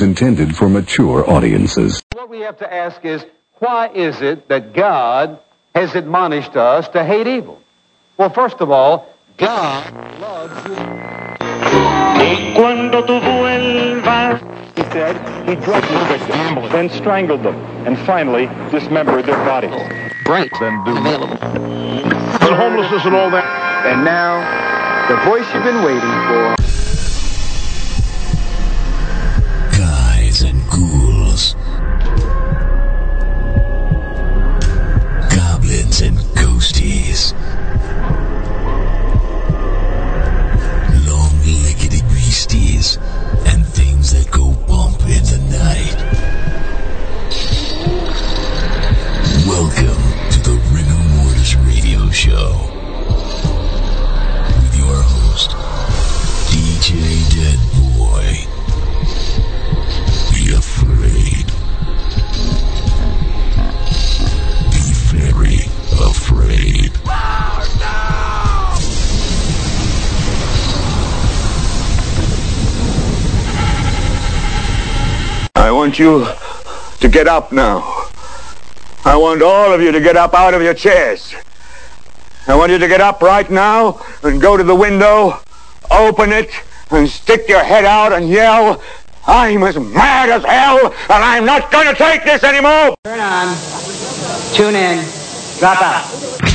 intended for mature audiences. What we have to ask is, why is it that God has admonished us to hate evil? Well, first of all, God loves you. Y cuando tú vuelvas, he said, he drugged his victims, then strangled them, and finally dismembered their bodies. Bright. Then do Available. and homelessness and all that. And now, the voice you've been waiting for. Ghouls. Goblins and ghosties. Long legged beasties and things that go bump in the night. Welcome to the Rigor Mortis Radio Show. With your host, DJ Dead Boy. I want you to get up now. I want all of you to get up out of your chairs. I want you to get up right now and go to the window, open it, and stick your head out and yell, I'm as mad as hell, and I'm not going to take this anymore! Turn on. Tune in. Drop out.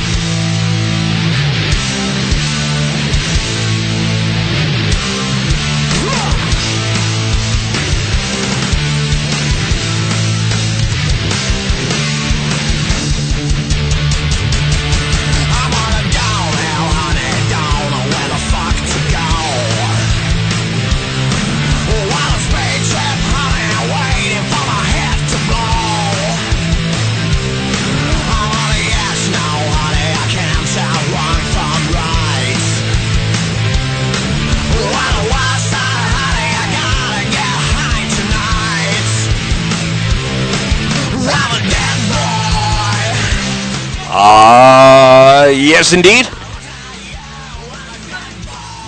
Yes, indeed.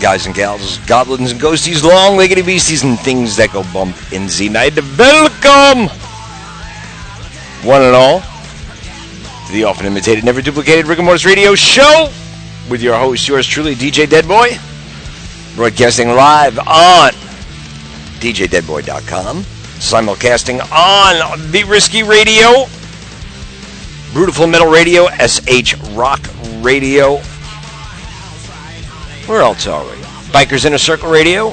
Guys and gals, goblins and ghosties, long legged beasties, and things that go bump in the night. Welcome, one and all, to the often imitated, never duplicated Rigor Mortis Radio Show with your host, yours truly, DJ Deadboy, broadcasting live on DJDeadboy.com, simulcasting on the Risky Radio. Brutal Metal Radio, SH Rock Radio. Where else are we? Bikers Inner Circle Radio.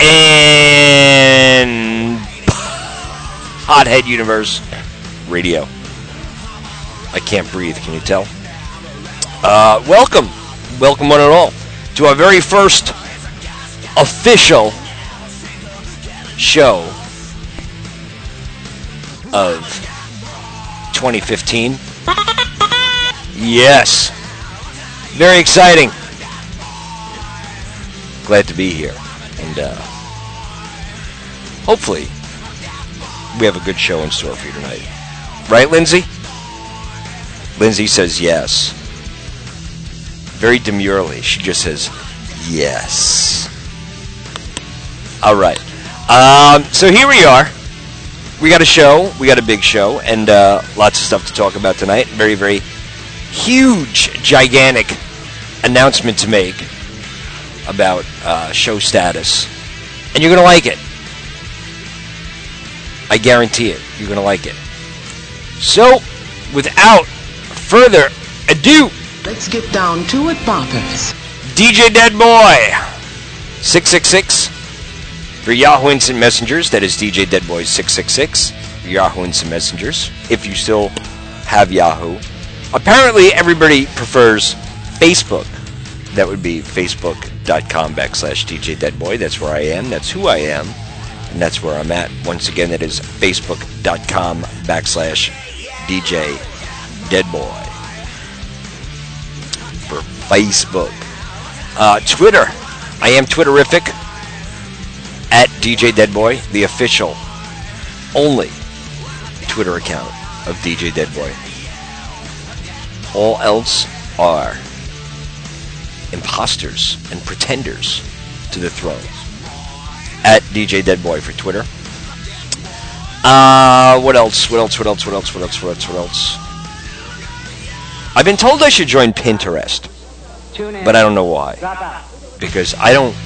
And Hothead Universe Radio. I can't breathe, can you tell? Uh, welcome, welcome one and all, to our very first official show of 2015. Yes. Very exciting. Glad to be here. And uh, hopefully, we have a good show in store for you tonight. Right, Lindsay? Lindsay says yes. Very demurely. She just says yes. All right. Um, so here we are we got a show. We got a big show, and uh, lots of stuff to talk about tonight. Very, very huge, gigantic announcement to make about uh, show status, and you're gonna like it. I guarantee it. You're gonna like it. So, without further ado, Let's get down to it, Boppers. DJ Deadboy, six six six. For Yahoo Instant Messengers, that is DJ Dead Deadboy 666. For Yahoo Instant Messengers, if you still have Yahoo. Apparently, everybody prefers Facebook. That would be facebook.com backslash DJ Deadboy. That's where I am. That's who I am. And that's where I'm at. Once again, that is facebook.com backslash DJ Deadboy. For Facebook. Uh, Twitter. I am Twitterific at DJ Deadboy, the official, only Twitter account of DJ Deadboy. All else are imposters and pretenders to the throne. at DJ Deadboy for Twitter. Uh, what else? What else? What else? What else? What else? What else? What else? I've been told I should join Pinterest, Tune in. but I don't know why. Because I don't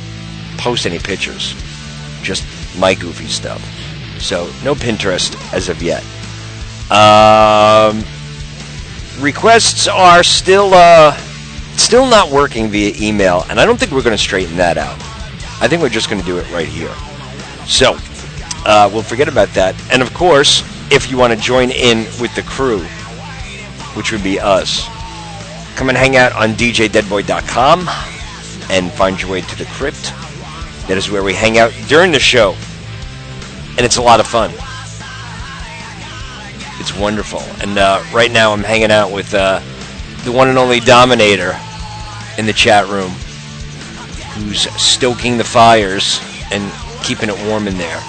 post any pictures, just my goofy stuff. So no Pinterest as of yet. Um, requests are still uh, still not working via email, and I don't think we're going to straighten that out. I think we're just going to do it right here. So uh, we'll forget about that. And of course, if you want to join in with the crew, which would be us, come and hang out on djdeadboy.com and find your way to the crypt. That is where we hang out during the show. And it's a lot of fun. It's wonderful. And uh, right now I'm hanging out with uh, the one and only Dominator in the chat room who's stoking the fires and keeping it warm in there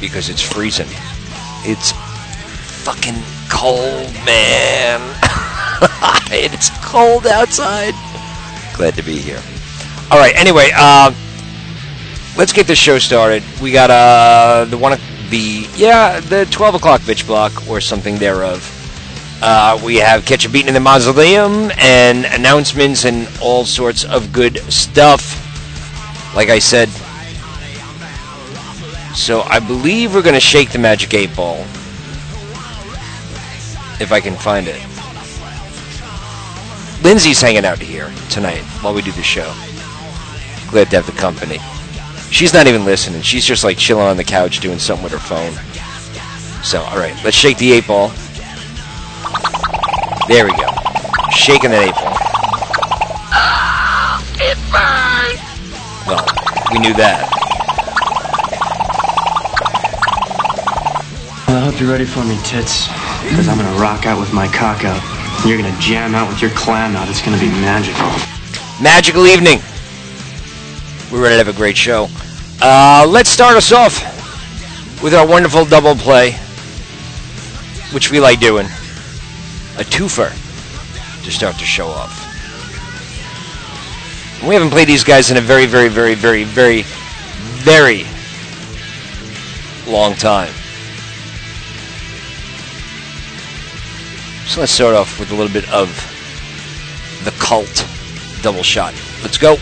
because it's freezing. It's fucking cold, man. it's cold outside. Glad to be here. All right. Anyway, uh, let's get this show started. We got uh, the one, the yeah, the twelve o'clock bitch block or something thereof. Uh, we have Catch a Beating in the Mausoleum and announcements and all sorts of good stuff. Like I said. So I believe we're going to shake the Magic 8 Ball. If I can find it. Lindsay's hanging out here tonight while we do the show. Glad to have the company. She's not even listening. She's just like chilling on the couch doing something with her phone. So, all right, let's shake the eight ball. There we go. Shaking that eight ball. Well, we knew that. I hope you're ready for me, tits. Because I'm gonna rock out with my cock out. And you're gonna jam out with your clam out. It's gonna be magical. Magical evening. We're ready to have a great show. Uh, let's start us off with our wonderful double play, which we like doing. A twofer to start the show off. We haven't played these guys in a very, very, very, very, very, very long time. So let's start off with a little bit of the cult double shot. Let's go.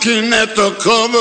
By looking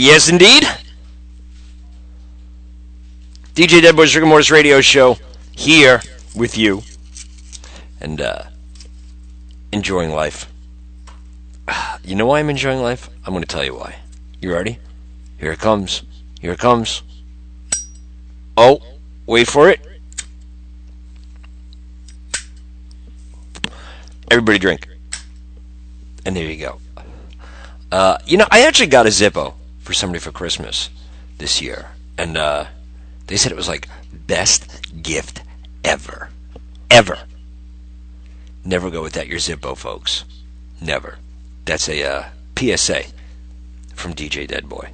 yes, indeed. DJ Deadboy's and Mortis radio show here with you and uh, enjoying life. You know why I'm enjoying life? I'm going to tell you why. You ready? Here it comes. Here it comes. Oh, wait for it. Everybody drink. And there you go. Uh, you know, I actually got a Zippo for somebody for Christmas this year. And uh, they said it was like best gift ever. Ever. Never go without your Zippo, folks. Never. That's a uh, PSA from DJ Deadboy.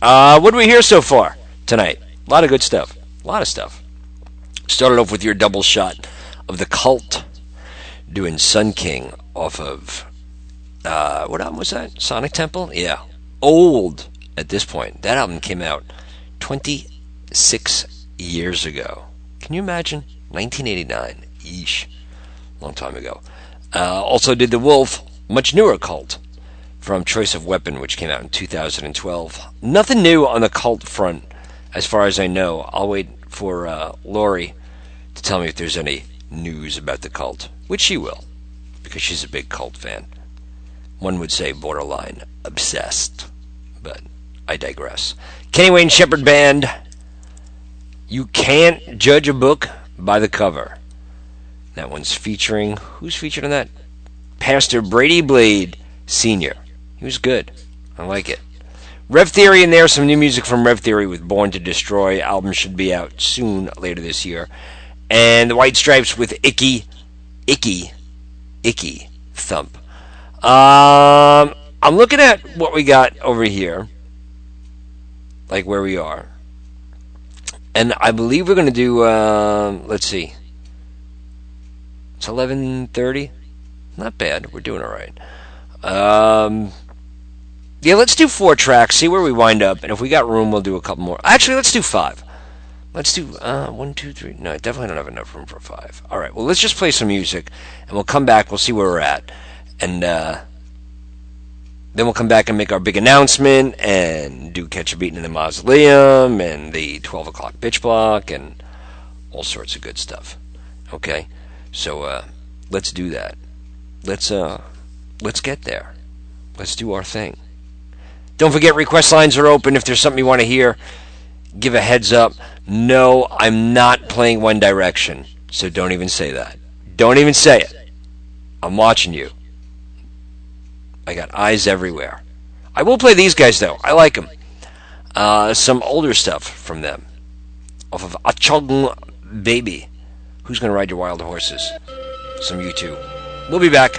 Uh, what do we hear so far tonight? A lot of good stuff. A lot of stuff. Started off with your double shot of the cult doing Sun King off of uh, what album was that? Sonic Temple? Yeah. Old at this point. That album came out 26 years ago. Can you imagine? 1989. Yeesh. Long time ago. Uh, also did The Wolf, much newer cult, from Choice of Weapon, which came out in 2012. Nothing new on the cult front, as far as I know. I'll wait for uh, Lori to tell me if there's any news about the cult, which she will, because she's a big cult fan. One would say borderline obsessed, but I digress. Kenny Wayne Shepherd Band. You can't judge a book by the cover. That one's featuring who's featured on that? Pastor Brady Blade Sr. He was good. I like it. Rev Theory in there, some new music from Rev Theory with Born to Destroy. Album should be out soon later this year. And the White Stripes with Icky, Icky, Icky Thump. Um, I'm looking at what we got over here, like where we are, and I believe we're going to do. Uh, let's see, it's 11:30. Not bad. We're doing all right. Um, yeah, let's do four tracks. See where we wind up, and if we got room, we'll do a couple more. Actually, let's do five. Let's do uh, one, two, three. No, I definitely don't have enough room for five. All right. Well, let's just play some music, and we'll come back. We'll see where we're at and uh, then we'll come back and make our big announcement and do Catch a Beating in the Mausoleum and the 12 o'clock pitch block and all sorts of good stuff. Okay, so uh, let's do that. Let's uh, let's get there. Let's do our thing. Don't forget, request lines are open. If there's something you want to hear, give a heads up. No, I'm not playing One Direction, so don't even say that. Don't even say it. I'm watching you. I got eyes everywhere. I will play these guys though. I like them. Uh, some older stuff from them, off of Achtung Baby. Who's gonna ride your wild horses? Some U2. We'll be back.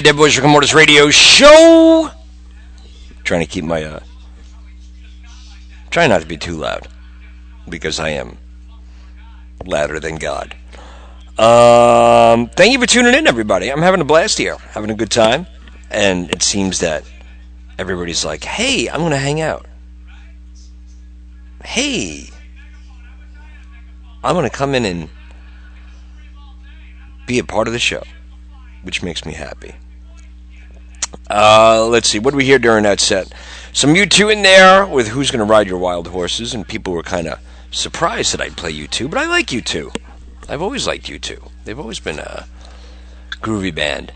Dead Boys and Mortis Radio Show. Trying to keep my, uh, trying not to be too loud. Because I am louder than God. Um, thank you for tuning in, everybody. I'm having a blast here, having a good time. And it seems that everybody's like, hey, I'm going to hang out. Hey, I'm going to come in and be a part of the show, which makes me happy. Uh, let's see, what did we hear during that set? Some U2 in there with Who's Gonna Ride Your Wild Horses, and people were kind of surprised that I'd play U2, but I like U2. I've always liked U2. They've always been a groovy band.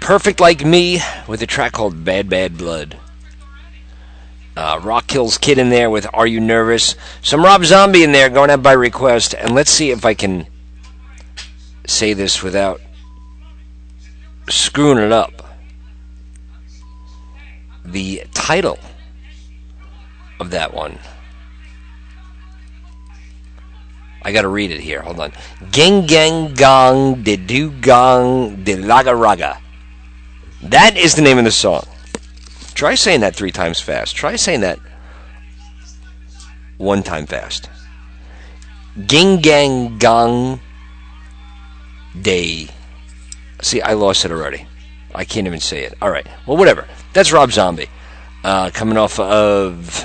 Perfect Like Me with a track called Bad Bad Blood. Uh, Rock Kills Kid in there with Are You Nervous? Some Rob Zombie in there going out by request, and let's see if I can say this without screwing it up. The title of that one. I gotta read it here. Hold on. Gang Gang Gong De Du Gong De Laga Raga. That is the name of the song. Try saying that three times fast. Try saying that one time fast. Ging Gang Gong De. See, I lost it already. I can't even say it. All right. Well, whatever. That's Rob Zombie. Uh, coming off of.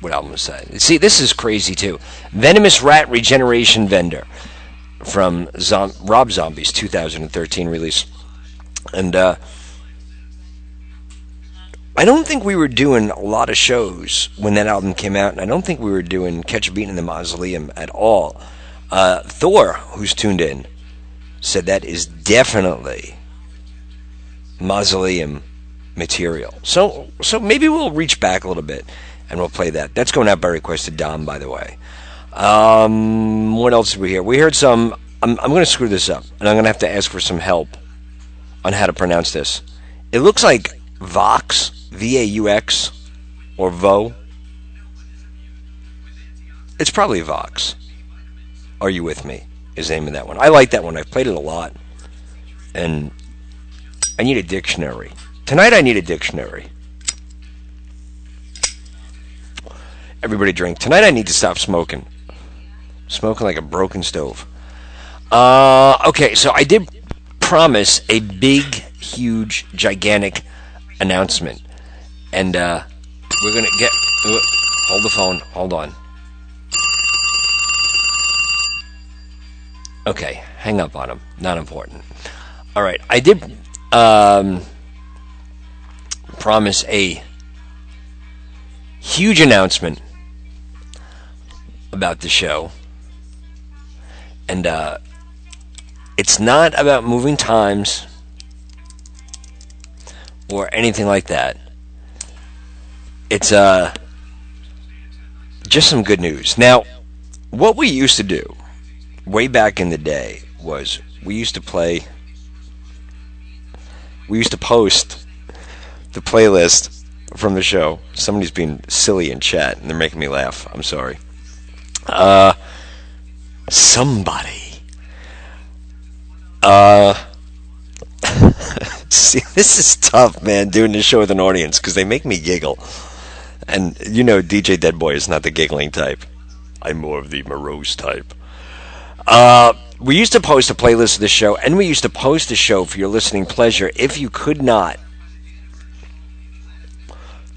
What album was that? See, this is crazy too. Venomous Rat Regeneration Vendor from Zom- Rob Zombie's 2013 release. And uh, I don't think we were doing a lot of shows when that album came out, and I don't think we were doing Catch a Beat in the Mausoleum at all. Uh, Thor, who's tuned in, said that is definitely Mausoleum material. So, so maybe we'll reach back a little bit and we'll play that. That's going out by request to Dom, by the way. Um, what else did we hear? We heard some. I'm, I'm going to screw this up, and I'm going to have to ask for some help on how to pronounce this. It looks like Vox, V A U X, or Vo. It's probably Vox. Are you with me? Is the name of that one. I like that one. I've played it a lot, and I need a dictionary. Tonight I need a dictionary. Everybody drink. Tonight I need to stop smoking. Smoking like a broken stove. Uh, okay, so I did promise a big, huge, gigantic announcement. And uh, we're going to get. uh, Hold the phone. Hold on. Okay, hang up on him. Not important. All right, I did um, promise a huge announcement about the show. And uh, it's not about moving times or anything like that. It's uh, just some good news. Now, what we used to do way back in the day was we used to play, we used to post the playlist from the show. Somebody's being silly in chat and they're making me laugh. I'm sorry. Uh, somebody. Uh, see, this is tough, man, doing this show with an audience because they make me giggle. And you know, DJ Deadboy is not the giggling type. I'm more of the morose type. Uh, we used to post a playlist of the show, and we used to post the show for your listening pleasure. If you could not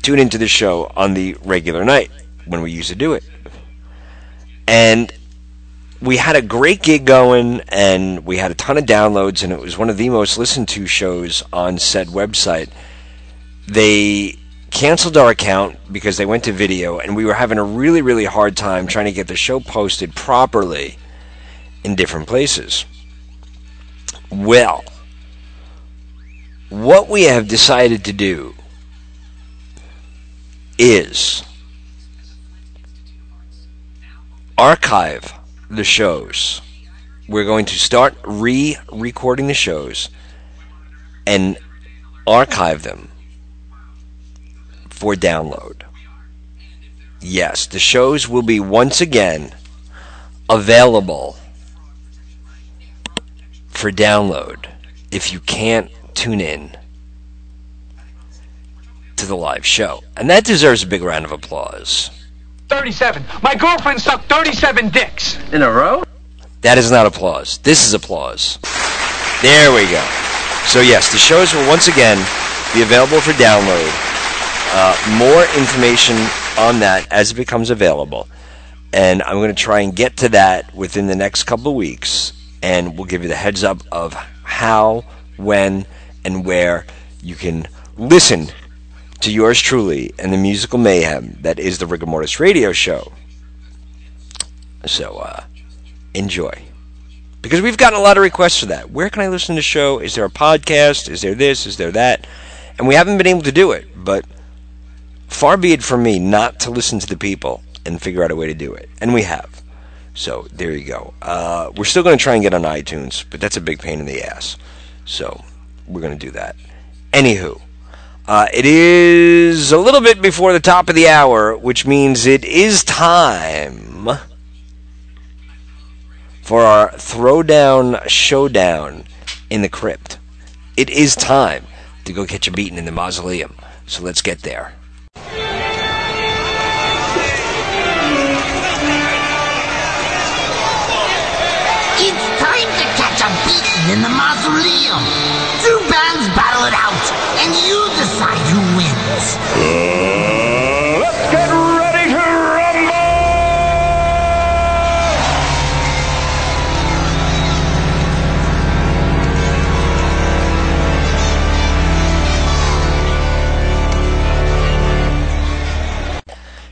tune into the show on the regular night when we used to do it, and we had a great gig going, and we had a ton of downloads, and it was one of the most listened to shows on said website. They canceled our account because they went to video, and we were having a really, really hard time trying to get the show posted properly in different places. Well, what we have decided to do is archive the shows. We're going to start re recording the shows and archive them for download. Yes, the shows will be once again available for download if you can't tune in to the live show. And that deserves a big round of applause. 37. My girlfriend sucked 37 dicks. In a row? That is not applause. This is applause. There we go. So, yes, the shows will once again be available for download. Uh, more information on that as it becomes available. And I'm going to try and get to that within the next couple of weeks. And we'll give you the heads up of how, when, and where you can listen to yours truly and the musical mayhem that is the Rigor Mortis radio show. So, uh, enjoy. Because we've gotten a lot of requests for that. Where can I listen to the show? Is there a podcast? Is there this? Is there that? And we haven't been able to do it, but far be it from me not to listen to the people and figure out a way to do it. And we have. So there you go. Uh, we're still going to try and get on iTunes, but that's a big pain in the ass. So we're going to do that. Anywho, uh, it is a little bit before the top of the hour, which means it is time for our throwdown showdown in the crypt. It is time to go catch a beating in the mausoleum. So let's get there. It's time to catch a beating in the mausoleum. Two bands battle it out, and you decide who wins. Uh, let's get ready to rumble!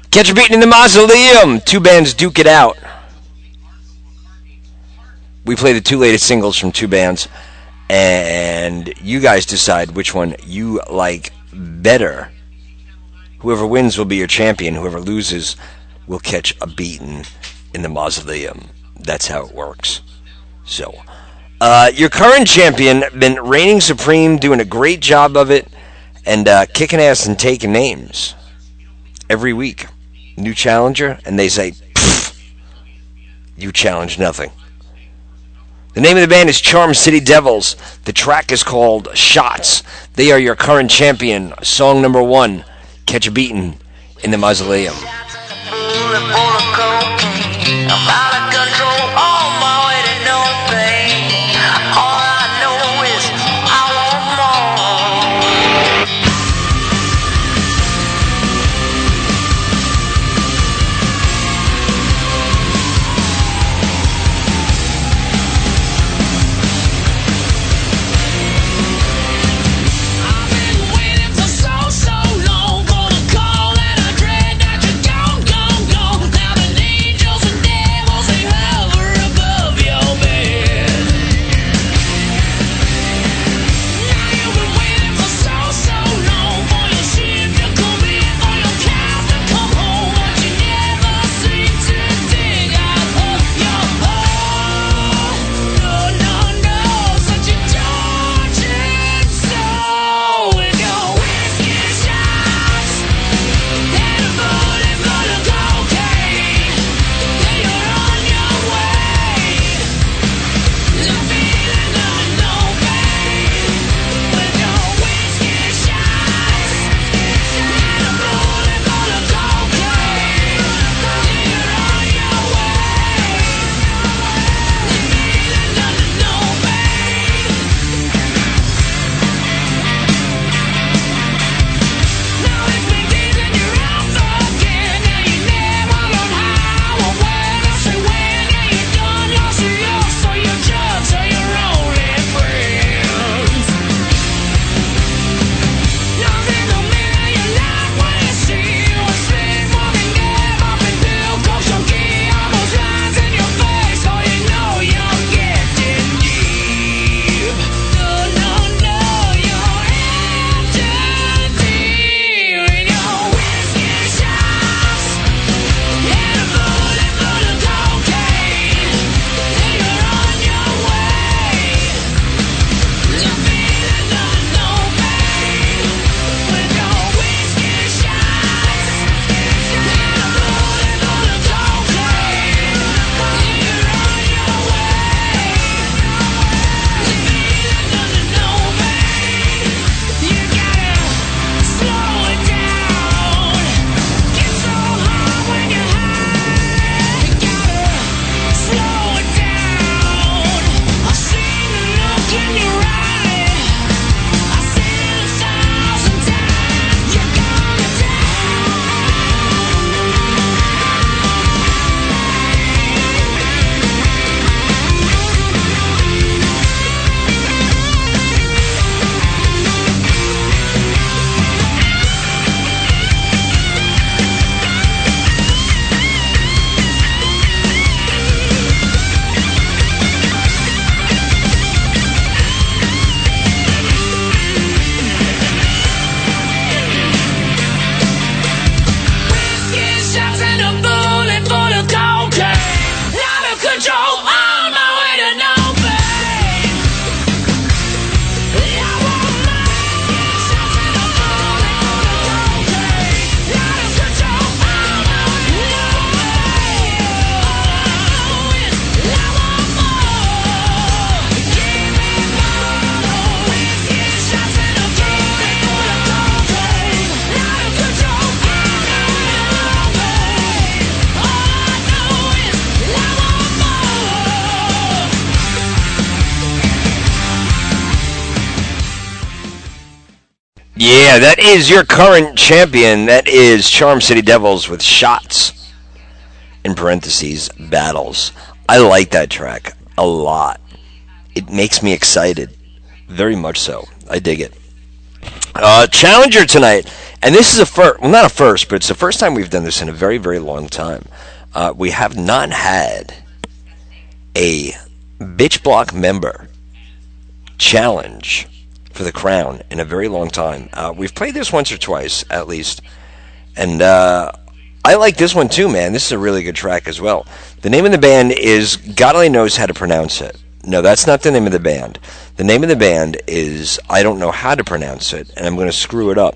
Catch a beating in the mausoleum. Two bands duke it out. We play the two latest singles from two bands, and you guys decide which one you like better. Whoever wins will be your champion. Whoever loses will catch a beating in the mausoleum. That's how it works. So, uh, your current champion been reigning supreme, doing a great job of it, and uh, kicking ass and taking names every week. New challenger, and they say, "You challenge nothing." The name of the band is Charm City Devils. The track is called Shots. They are your current champion. Song number one, Catch a Beating in the Mausoleum. That is your current champion. That is Charm City Devils with shots in parentheses battles. I like that track a lot. It makes me excited, very much so. I dig it. Uh, Challenger tonight, and this is a first. Well, not a first, but it's the first time we've done this in a very, very long time. Uh, we have not had a bitch block member challenge for the crown in a very long time. Uh, we've played this once or twice at least, and uh, I like this one too, man. This is a really good track as well. The name of the band is God only knows how to pronounce it. No, that's not the name of the band. The name of the band is I don't know how to pronounce it, and I'm going to screw it up.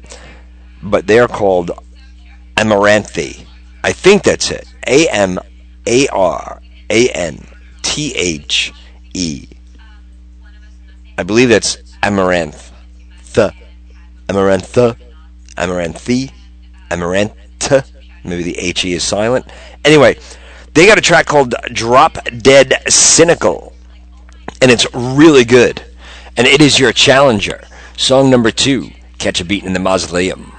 But they are called Amaranthi. I think that's it. A M A R A N T H E. I believe that's Amaranth. The. Amarantha. Amaranthi. Amarantha. Maybe the H E is silent. Anyway, they got a track called Drop Dead Cynical. And it's really good. And it is your challenger. Song number two Catch a Beat in the Mausoleum.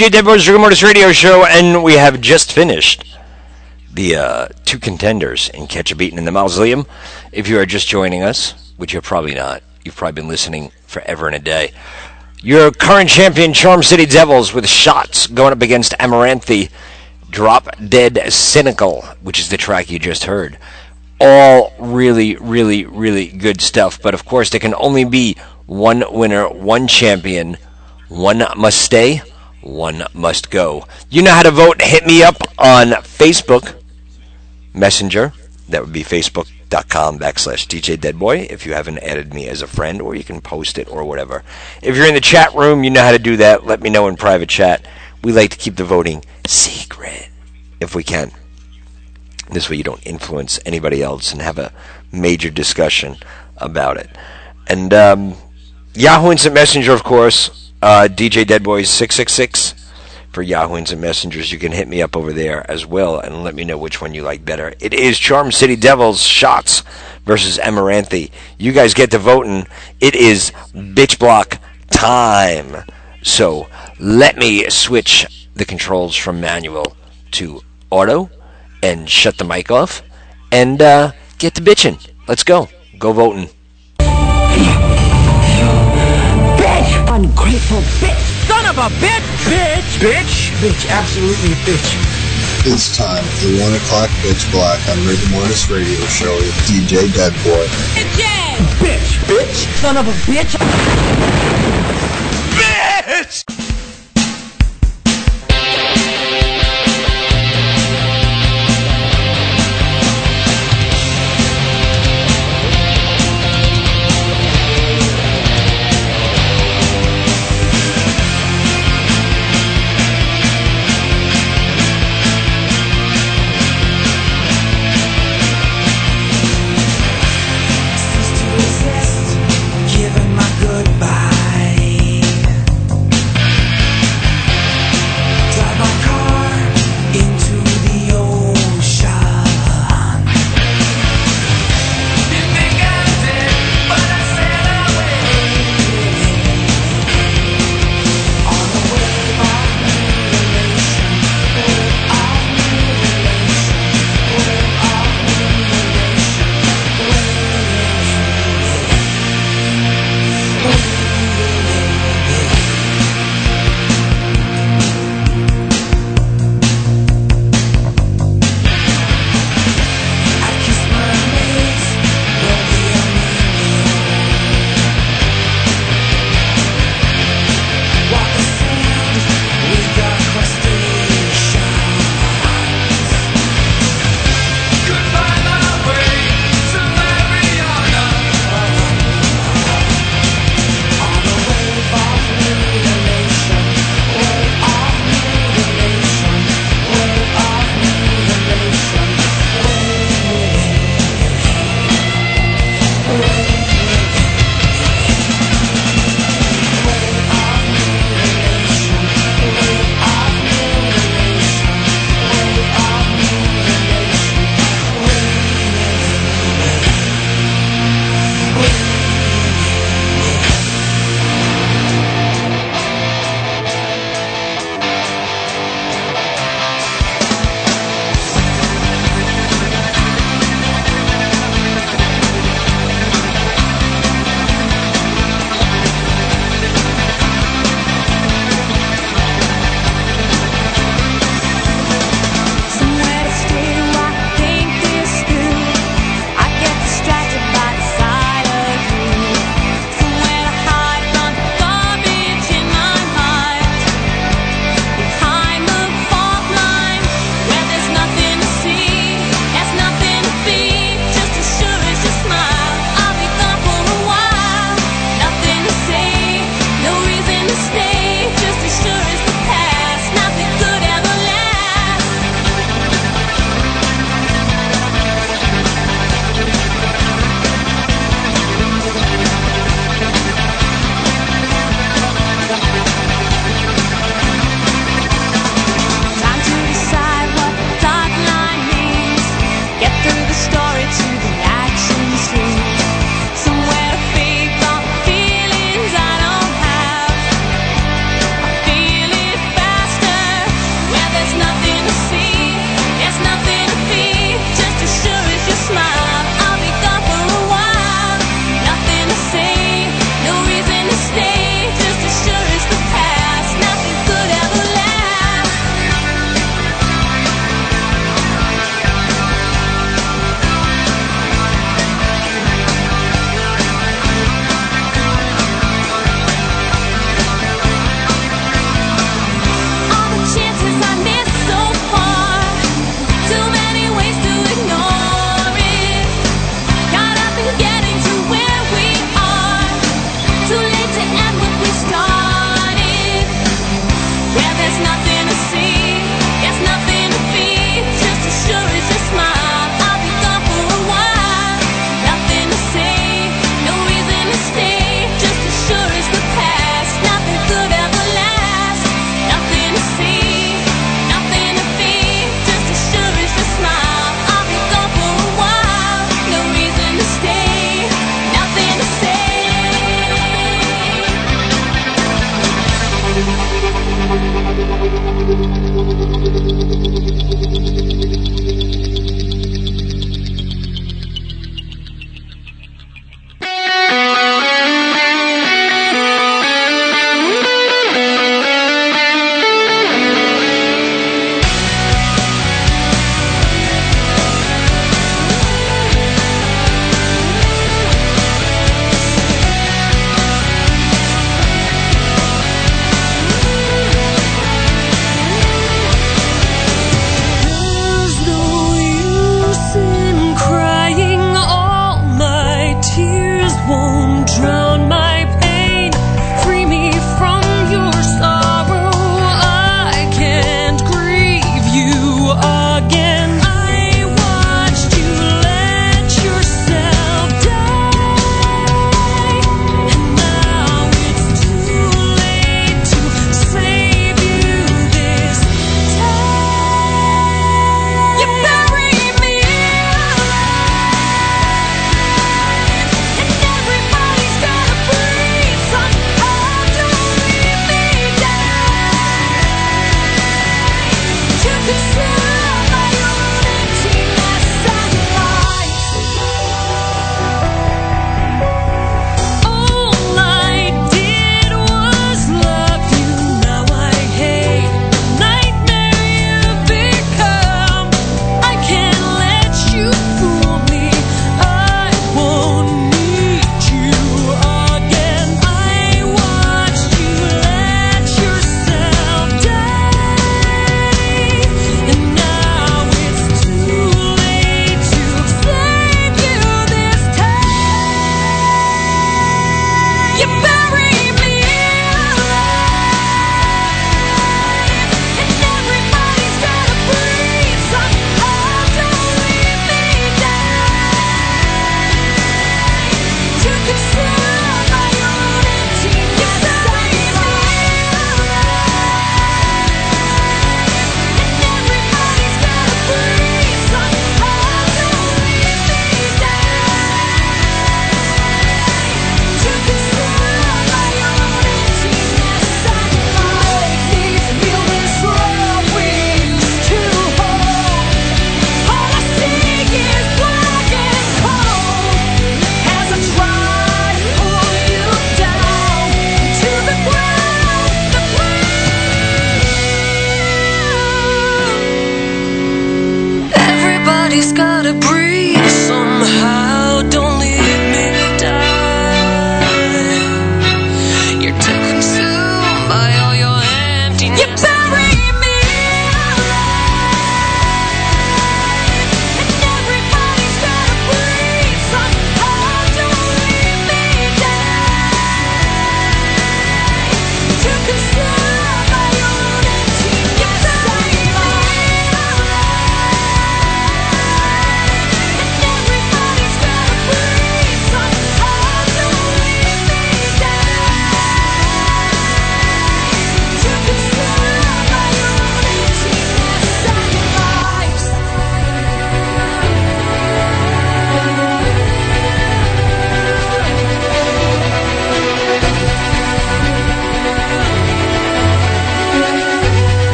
DJ Deadboy's Rigor Mortis Radio Show, and we have just finished the uh, two contenders in Catch a Beaten in the Mausoleum. If you are just joining us, which you're probably not, you've probably been listening forever and a day. Your current champion, Charm City Devils, with shots going up against Amaranthi, Drop Dead Cynical, which is the track you just heard. all really, really, really good stuff. But of course, there can only be one winner, one champion. One must stay, one must go. You know how to vote. Hit me up on Facebook Messenger. That would be facebook.com backslash DJ Deadboy if you haven't added me as a friend, or you can post it or whatever. If you're in the chat room, you know how to do that. Let me know in private chat. We like to keep the voting secret if we can. This way you don't influence anybody else and have a major discussion about it. And um, Yahoo Instant Messenger, of course, uh, DJ Deadboy 666 for Yahoo and Messengers. You can hit me up over there as well and let me know which one you like better. It is Charm City Devils Shots versus Amaranthi. You guys get to voting. It is bitch block time. So let me switch the controls from manual to auto and shut the mic off and uh, get to bitching. Let's go. Go voting. Ungrateful bitch! Son of a bitch! Bitch! Bitch! Bitch, absolutely a bitch. It's time for the 1 o'clock Bitch Block on Rigor Mortis Radio Show with DJ Deadboy. Bitch! Bitch! Son of a bitch! Bitch!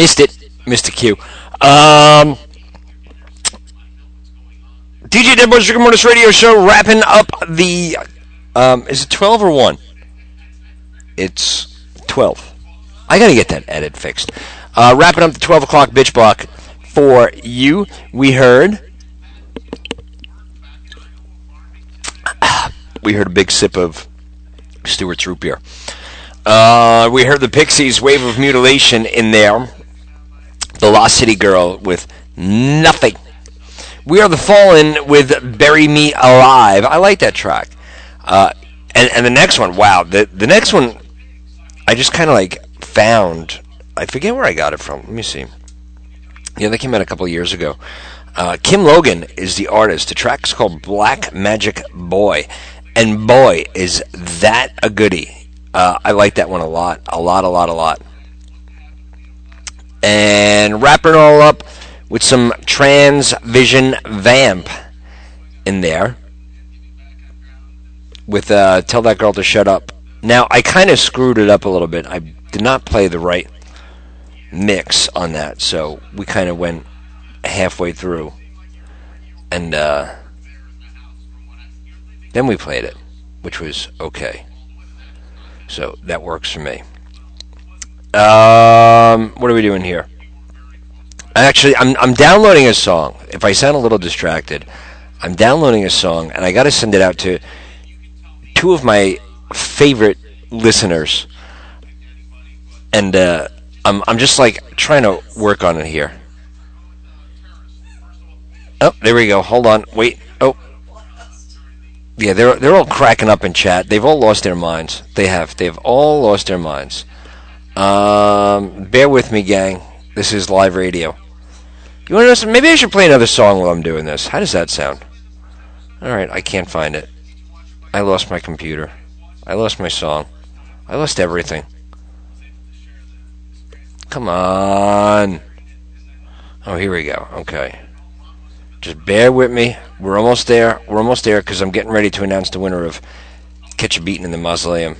Missed it. The cue. Um, DJ Deadboy's Rigor Mortis Radio Show wrapping up the. Um, is it 12 or 1? It's 12. I gotta get that edit fixed. Uh, wrapping up the 12 o'clock bitch block for you. We heard. We heard a big sip of Stewart's root beer. Uh, we heard the Pixies' Wave of Mutilation in there. The Lost City Girl with Nothing. We are the Fallen with Bury Me Alive. I like that track. Uh, and, and the next one, wow. The, the next one, I just kind of like found. I forget where I got it from. Let me see. Yeah, that came out a couple years ago. Uh, Kim Logan is the artist. The track is called Black Magic Boy. And boy, is that a goodie. Uh, I like that one a lot. A lot, a lot, a lot. And wrapping it all up with some Transvision Vamp in there. With uh, Tell That Girl to Shut Up. Now, I kind of screwed it up a little bit. I did not play the right mix on that, so we kind of went halfway through. And uh, then we played it, which was okay. So that works for me. Um, what are we doing here? Actually, I'm I'm downloading a song. If I sound a little distracted, I'm downloading a song, and I got to send it out to two of my favorite listeners. And uh, I'm I'm just like trying to work on it here. Oh, there we go. Hold on. Wait. Oh. Yeah, they're they're all cracking up in chat. They've all lost their minds. They have. They've all lost their minds. Um, bear with me, gang. This is live radio. You want to know? Maybe I should play another song while I'm doing this. How does that sound? All right, I can't find it. I lost my computer. I lost my song. I lost everything. Come on. Oh, here we go. Okay. Just bear with me. We're almost there. We're almost there because I'm getting ready to announce the winner of Catch a Beating in the Mausoleum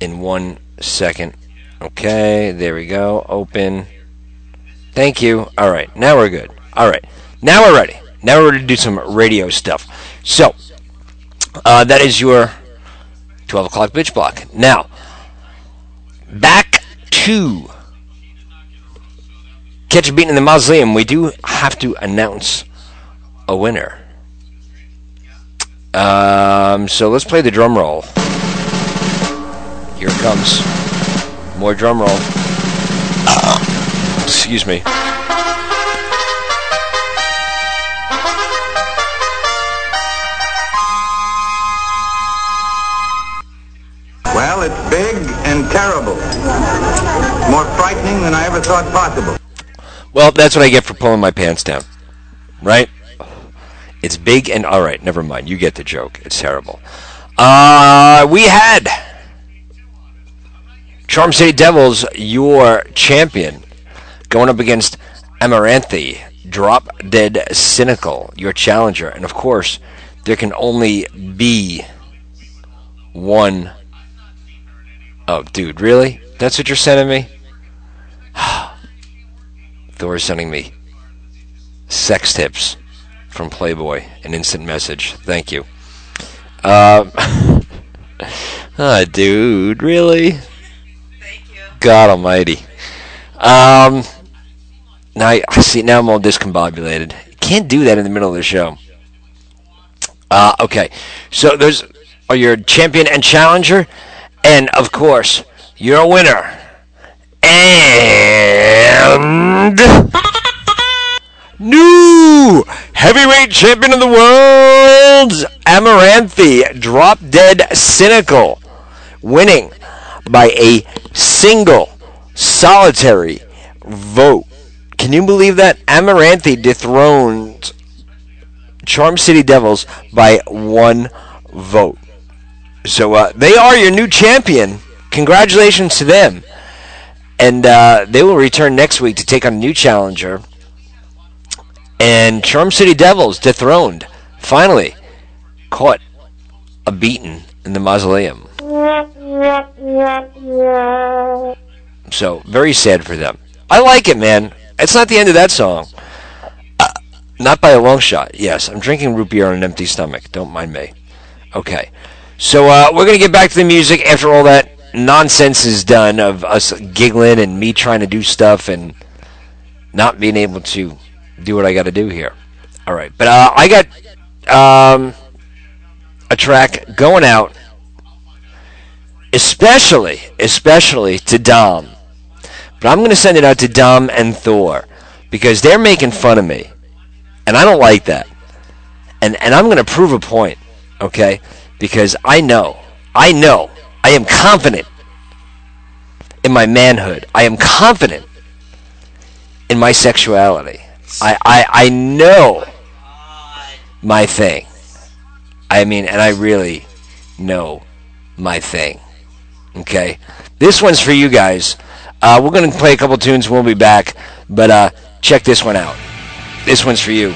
in one second. Okay, there we go. Open. Thank you. All right, now we're good. All right, now we're ready. Now we're ready to do some radio stuff. So, uh, that is your 12 o'clock bitch block. Now, back to Catch a Beat in the Mausoleum. We do have to announce a winner. Um, so let's play the drum roll. Here it comes. More drum roll. Excuse me. Well, it's big and terrible. More frightening than I ever thought possible. Well, that's what I get for pulling my pants down. Right? It's big and alright, never mind. You get the joke. It's terrible. Uh, we had Charm City Devils, your champion, going up against Amaranthi, Drop Dead Cynical, your challenger. And of course, there can only be one. Oh, dude, really? That's what you're sending me? Thor is sending me sex tips from Playboy, an instant message. Thank you. Uh, ah, dude, really? God Almighty. Um, now I, see. Now I'm all discombobulated. Can't do that in the middle of the show. Uh, okay, so there's are your champion and challenger, and of course you're a winner. And new heavyweight champion of the world, Amaranthi, drop dead cynical, winning by a single solitary vote. Can you believe that? Amaranthi dethroned Charm City Devils by one vote. So uh, they are your new champion. Congratulations to them. And uh, they will return next week to take on a new challenger. And Charm City Devils dethroned, finally, caught a beaten in the mausoleum. So, very sad for them. I like it, man. It's not the end of that song. Uh, not by a long shot. Yes, I'm drinking root beer on an empty stomach. Don't mind me. Okay. So uh, we're going to get back to the music after all that nonsense is done of us giggling and me trying to do stuff and not being able to do what I got to do here. All right. But uh, I got um, a track going out, especially, especially to Dom. But I'm going to send it out to Dom and Thor because they're making fun of me, and I don't like that. And and I'm going to prove a point, okay? Because I know, I know, I am confident in my manhood. I am confident in my sexuality. I I, I know my thing. I mean, and I really know my thing. Okay? This one's for you guys. Uh, we're going to play a couple tunes. We'll be back. But uh, check this one out. This one's for you.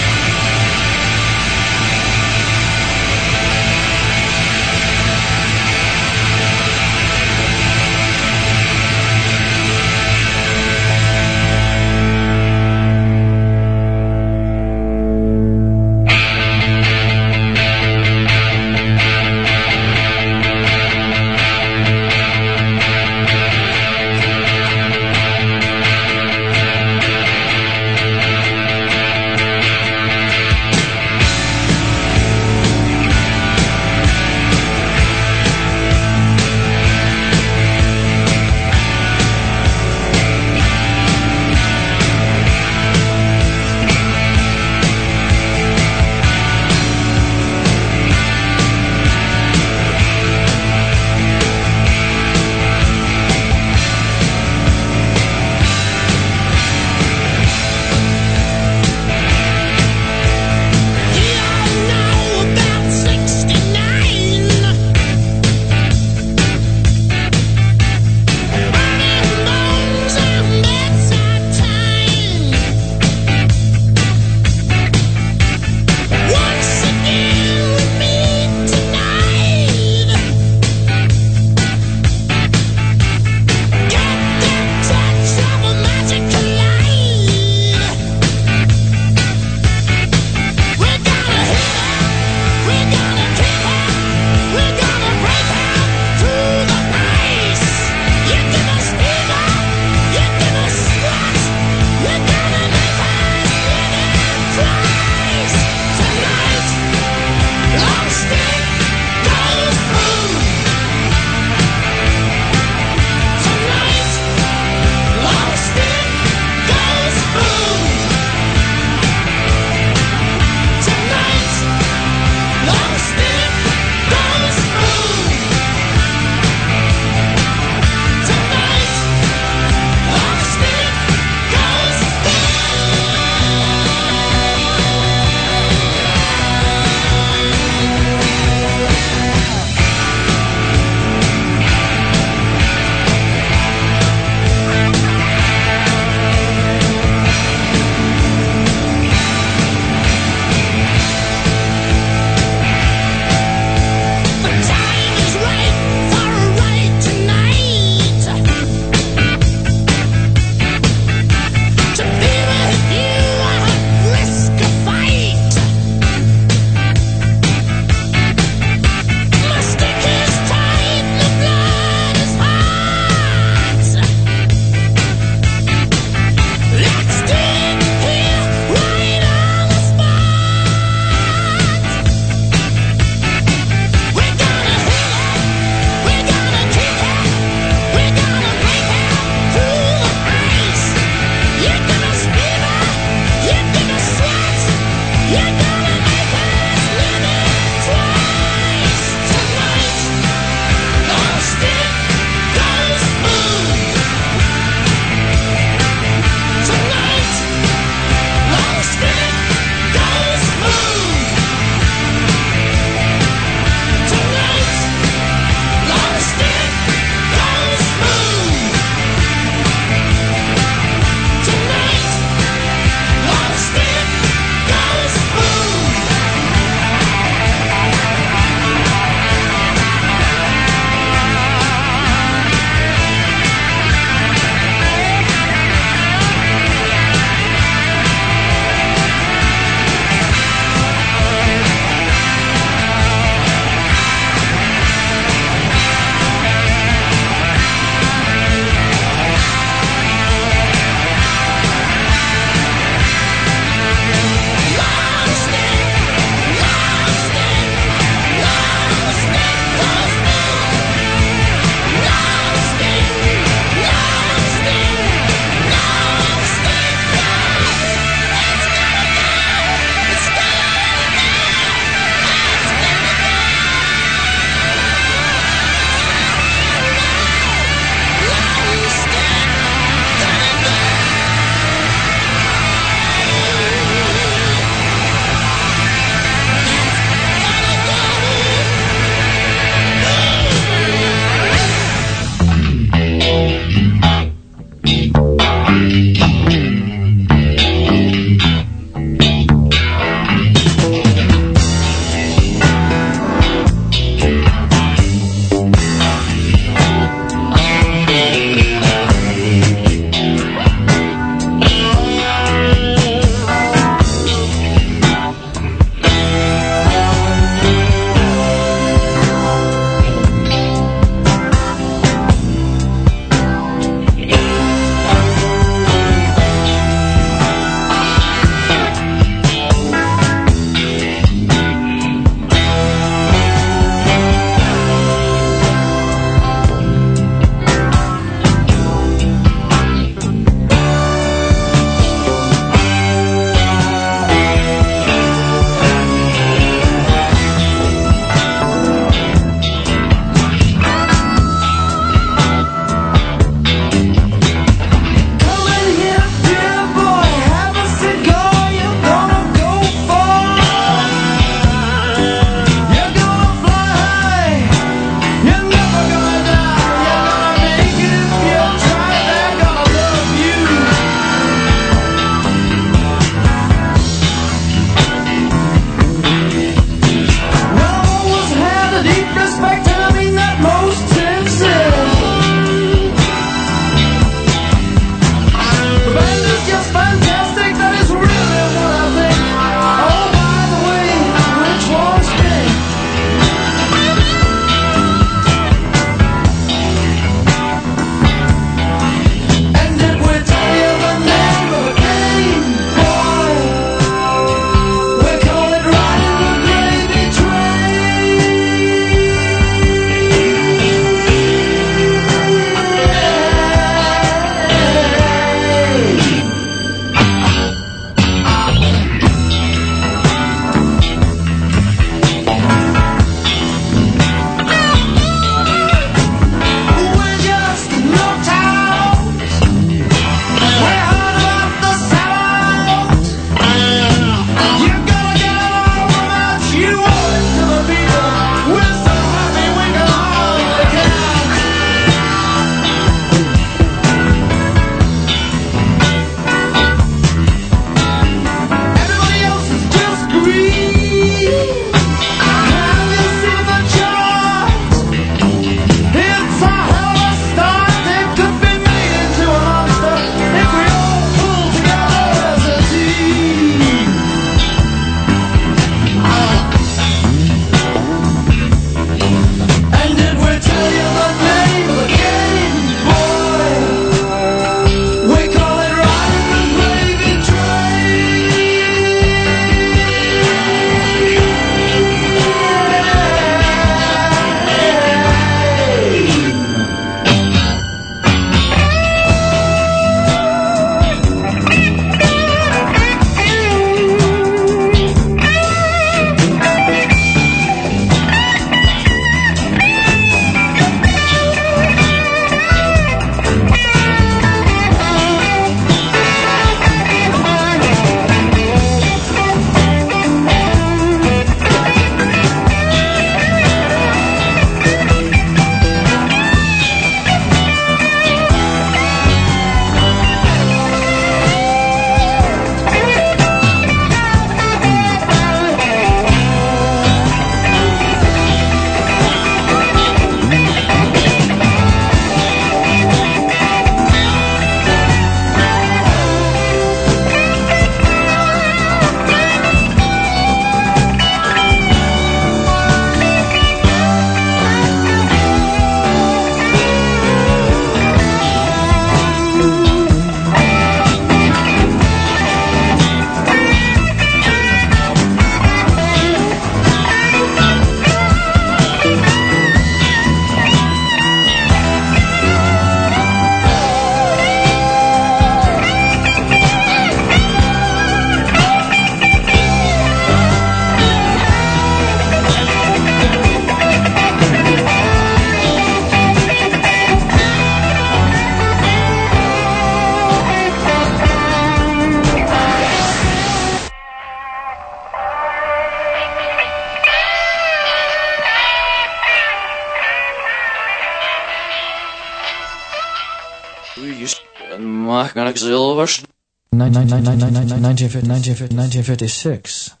1956.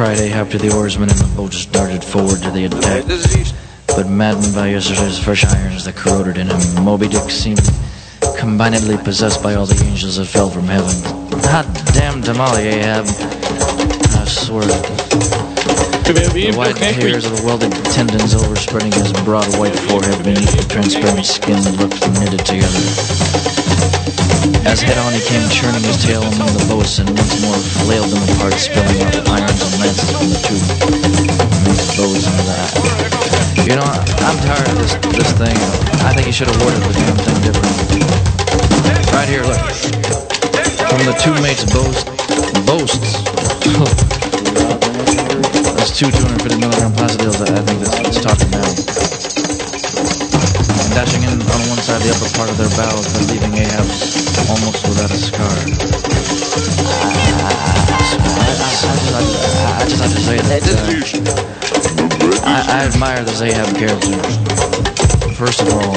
Cried Ahab to the oarsmen, and the boats darted forward to the attack. But maddened by yesterday's fresh irons that corroded in him, Moby Dick seemed combinedly possessed by all the angels that fell from heaven. Hot damn tamale, eh, Ahab. I swear. The white hairs of the welded tendons overspreading his broad white forehead beneath the transparent skin that looked knitted together. As head on he came churning his tail among the boats and once more flailed them apart, spilling out irons and lances from the two mates bows into the You know, I'm tired of this this thing. I think you should have worded the damn thing different. Right here, look. From the two mates boast boasts. That's two 250 milligram Placidyls. I think that's, that's talking now. Dashing in on one side the upper part of their bows, but leaving Ahab almost without a scar. I, just have to say that uh, I, I admire this Ahab character. First of all,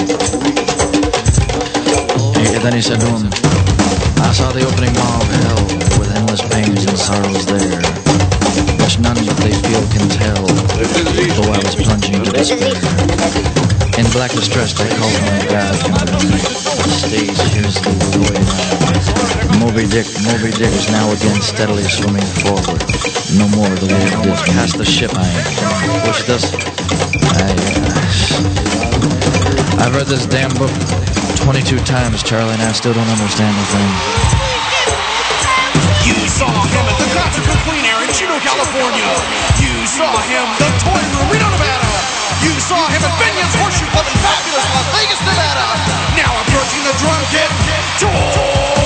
and then he said to him, I saw the opening maw of hell with endless pains and sorrows there, which none but they feel can tell, though I was plunging to despair. In black distress, I called on God stays here's the voyage. Moby Dick, Moby Dick is now again steadily swimming forward. No more the way it did past the ship I which thus I, uh, I've read this damn book 22 times, Charlie, and I still don't understand the thing. You saw him at the Classical Clean Air in Chino, California. You saw him the Toy Room, Reno, Nevada. You saw him at Binion's Horseshoe Club in fabulous Las Vegas, Nevada. Now approaching the drum kit, George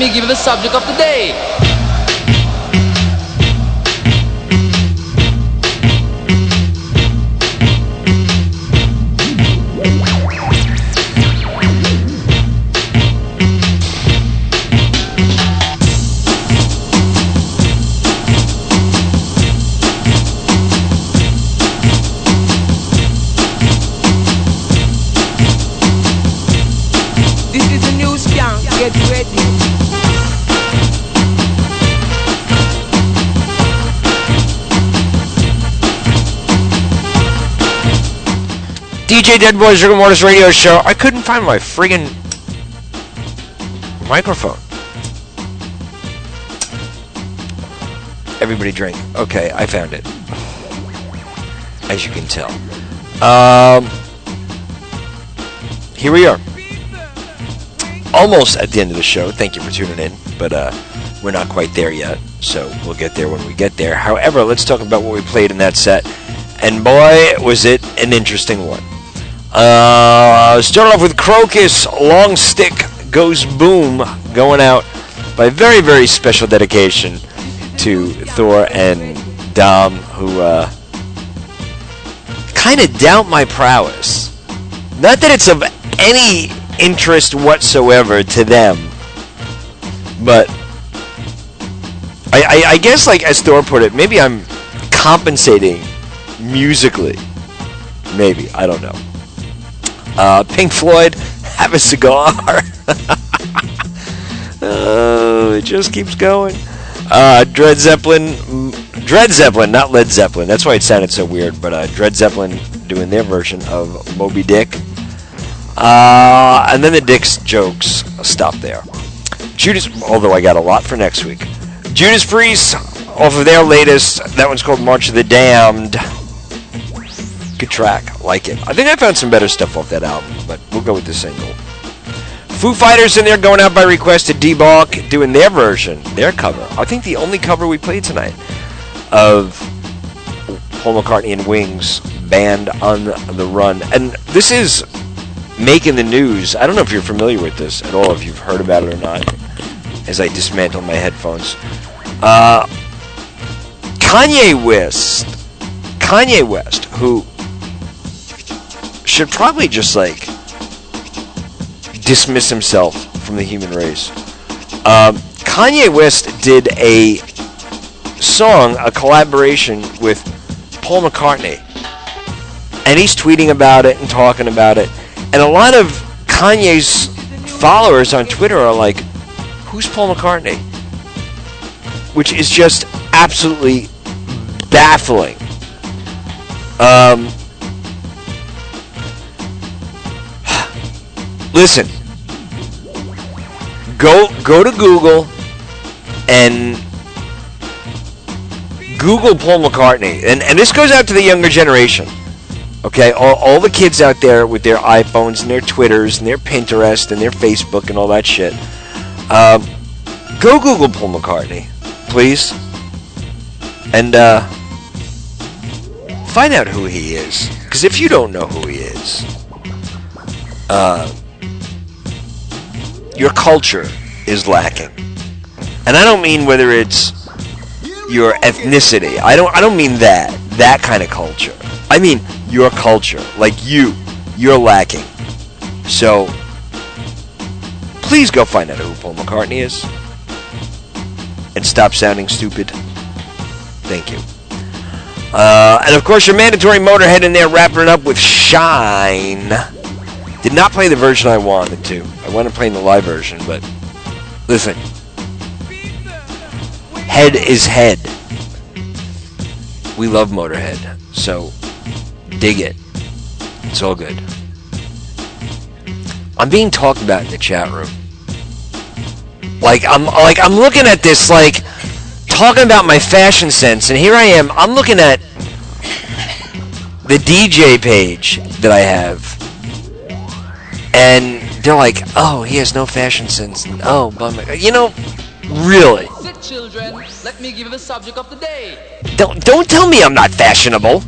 me give you the subject of the day. DJ Deadboys Rigor Mortis Radio Show. I couldn't find my friggin' microphone. Everybody drink. Okay, I found it. As you can tell. Um, here we are. Almost at the end of the show. Thank you for tuning in. But uh, we're not quite there yet. So we'll get there when we get there. However, let's talk about what we played in that set. And boy, was it an interesting one. Uh, off with Krokus, Long Stick Goes Boom, going out by very, very special dedication to Thor and Dom, who uh, kind of doubt my prowess. Not that it's of any interest whatsoever to them, but I, I, I guess, like as Thor put it, maybe I'm compensating musically. Maybe I don't know. Uh, Pink Floyd, have a cigar. oh, it just keeps going. Uh, Dread Zeppelin, Dread Zeppelin, not Led Zeppelin. That's why it sounded so weird. But uh, Dread Zeppelin doing their version of Moby Dick. Uh, and then the Dick's jokes stop there. Judas, although I got a lot for next week. Judas Priest, off of their latest, that one's called March of the Damned. Good track, like it. I think I found some better stuff off that album, but we'll go with the single. Foo Fighters in there going out by request to Debonk doing their version, their cover. I think the only cover we played tonight of Paul McCartney and Wings band on the run. And this is making the news. I don't know if you're familiar with this at all, if you've heard about it or not, as I dismantle my headphones. Uh, Kanye West, Kanye West, who should probably just like dismiss himself from the human race. Um, Kanye West did a song, a collaboration with Paul McCartney, and he's tweeting about it and talking about it. And a lot of Kanye's followers on Twitter are like, "Who's Paul McCartney?" Which is just absolutely baffling. Um, listen, go go to Google and Google Paul McCartney, and and this goes out to the younger generation. Okay, all, all the kids out there with their iPhones and their Twitters and their Pinterest and their Facebook and all that shit. Um, go Google Paul McCartney, please, and uh, find out who he is. Because if you don't know who he is, uh, your culture is lacking. And I don't mean whether it's your ethnicity. I don't I don't mean that. That kind of culture. I mean your culture. Like you. You're lacking. So please go find out who Paul McCartney is. And stop sounding stupid. Thank you. Uh, and of course, your mandatory Motorhead in there wrapping it up with Shine. Did not play the version I wanted to. I wanted to play the live version, but listen. Head is head. We love Motorhead, so dig it. It's all good. I'm being talked about in the chat room. Like I'm like I'm looking at this like talking about my fashion sense and here I am I'm looking at the DJ page that I have and they're like, "Oh, he has no fashion sense." And, oh, but you know, really. Sit, children. Let me give you the subject of the day. Don't don't tell me I'm not fashionable.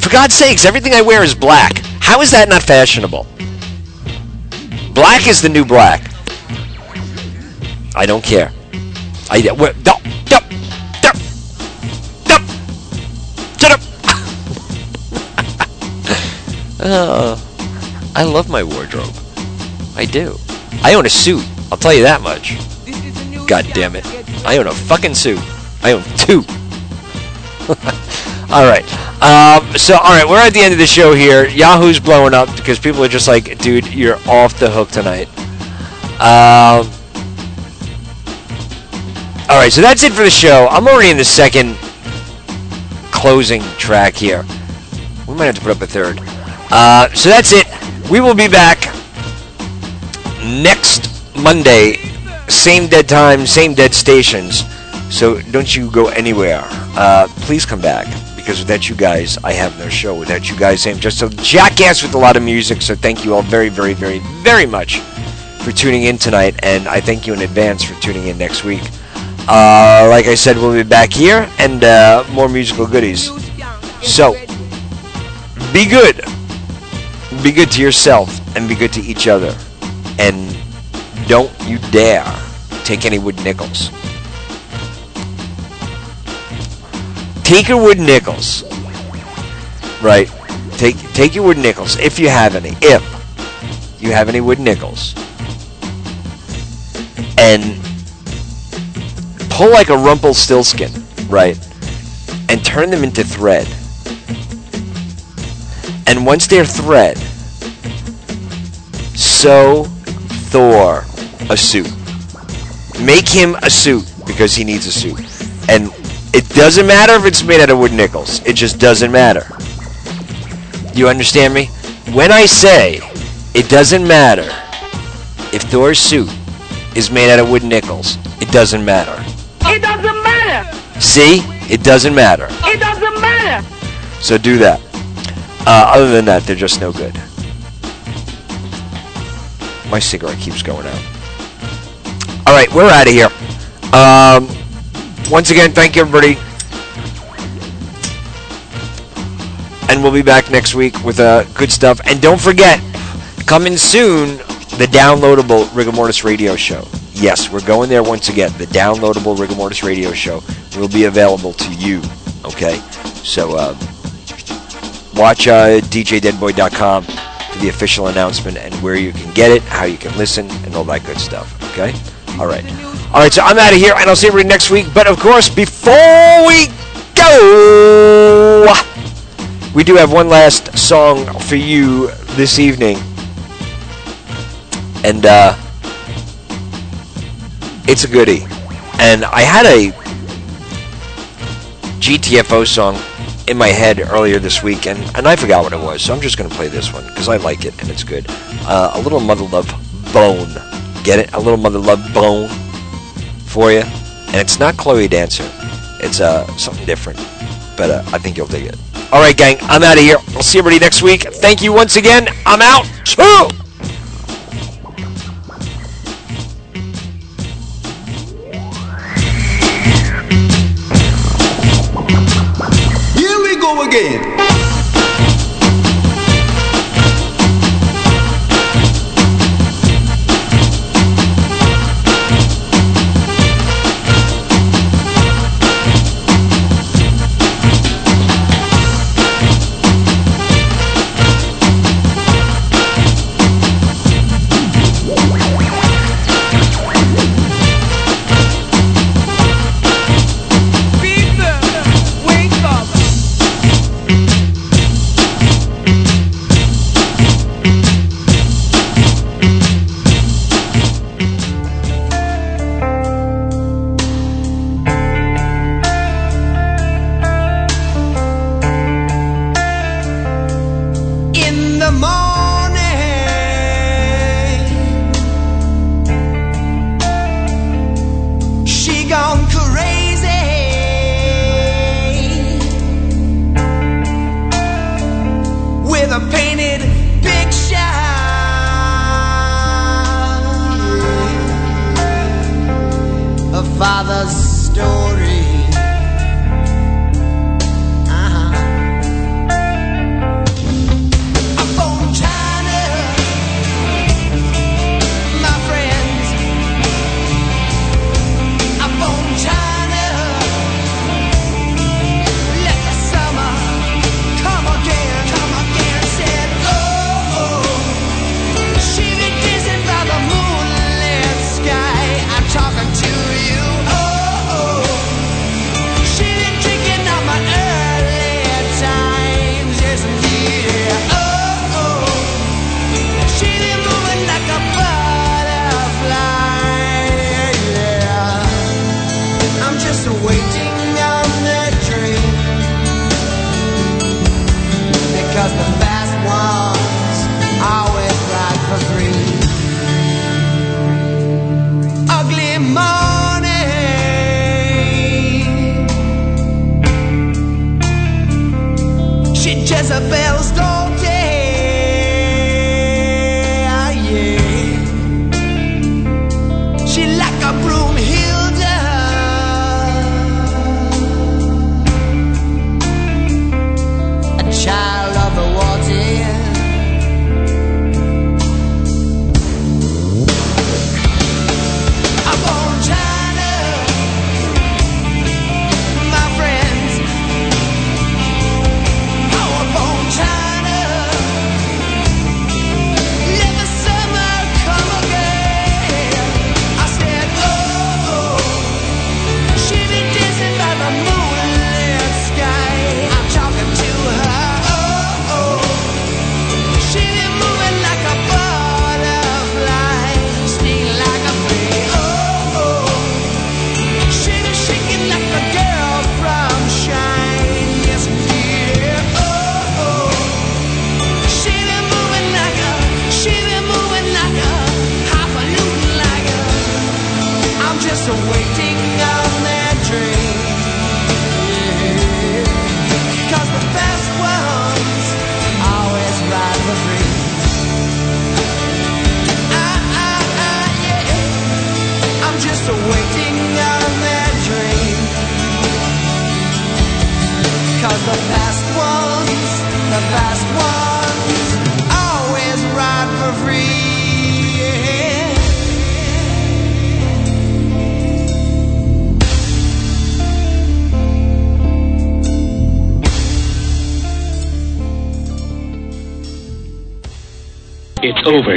For God's sakes, everything I wear is black. How is that not fashionable? Black is the new black. I don't care. I don't, don't, don't, don't, shut up. Oh, I love my wardrobe. I do. I own a suit. I'll tell you that much. God damn it. I own a fucking suit. I own two. all right. Um, so, all right, we're at the end of the show here. Yahoo's blowing up because people are just like, dude, you're off the hook tonight. Um, all right, so that's it for the show. I'm already in the second closing track here. We might have to put up a third. Uh, so that's it. We will be back next Monday, same dead time, same dead stations. So don't you go anywhere. Uh, please come back because without you guys, I have no show. Without you guys, I'm just a jackass with a lot of music. So thank you all very, very, very, very much for tuning in tonight, and I thank you in advance for tuning in next week. Uh, like I said, we'll be back here and uh, more musical goodies. So be good. Be good to yourself and be good to each other. And don't you dare take any wood nickels. Take your wood nickels. Right? Take take your wood nickels if you have any. If you have any wood nickels. And pull like a Rumpelstiltskin, right? And turn them into thread. And once they're thread, sew Thor a suit. Make him a suit because he needs a suit. And it doesn't matter if it's made out of wood nickels. It just doesn't matter. You understand me? When I say it doesn't matter if Thor's suit is made out of wood nickels, it doesn't matter. It doesn't matter. See? It doesn't matter. It doesn't matter. So do that. Uh, other than that, they're just no good. My cigarette keeps going out. All right, we're out of here. Um, once again, thank you, everybody. And we'll be back next week with uh, good stuff. And don't forget, coming soon, the downloadable Rigor Mortis radio show. Yes, we're going there once again. The downloadable Rigor Mortis radio show will be available to you. Okay? So, uh, watch uh, DJDeadboy.com for the official announcement and where you can get it, how you can listen, and all that good stuff. Okay? All right. All right, so I'm out of here, and I'll see everybody next week. But of course, before we go, we do have one last song for you this evening. And uh, it's a goodie. And I had a GTFO song in my head earlier this week, and, and I forgot what it was, so I'm just going to play this one because I like it and it's good. Uh, a little Mother Love Bone. Get it? A little Mother Love Bone for you. And it's not Chloe Dancer, it's uh, something different, but uh, I think you'll dig it. All right, gang, I'm out of here. I'll see everybody next week. Thank you once again. I'm out. Two. Again.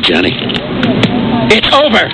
Johnny. It's over!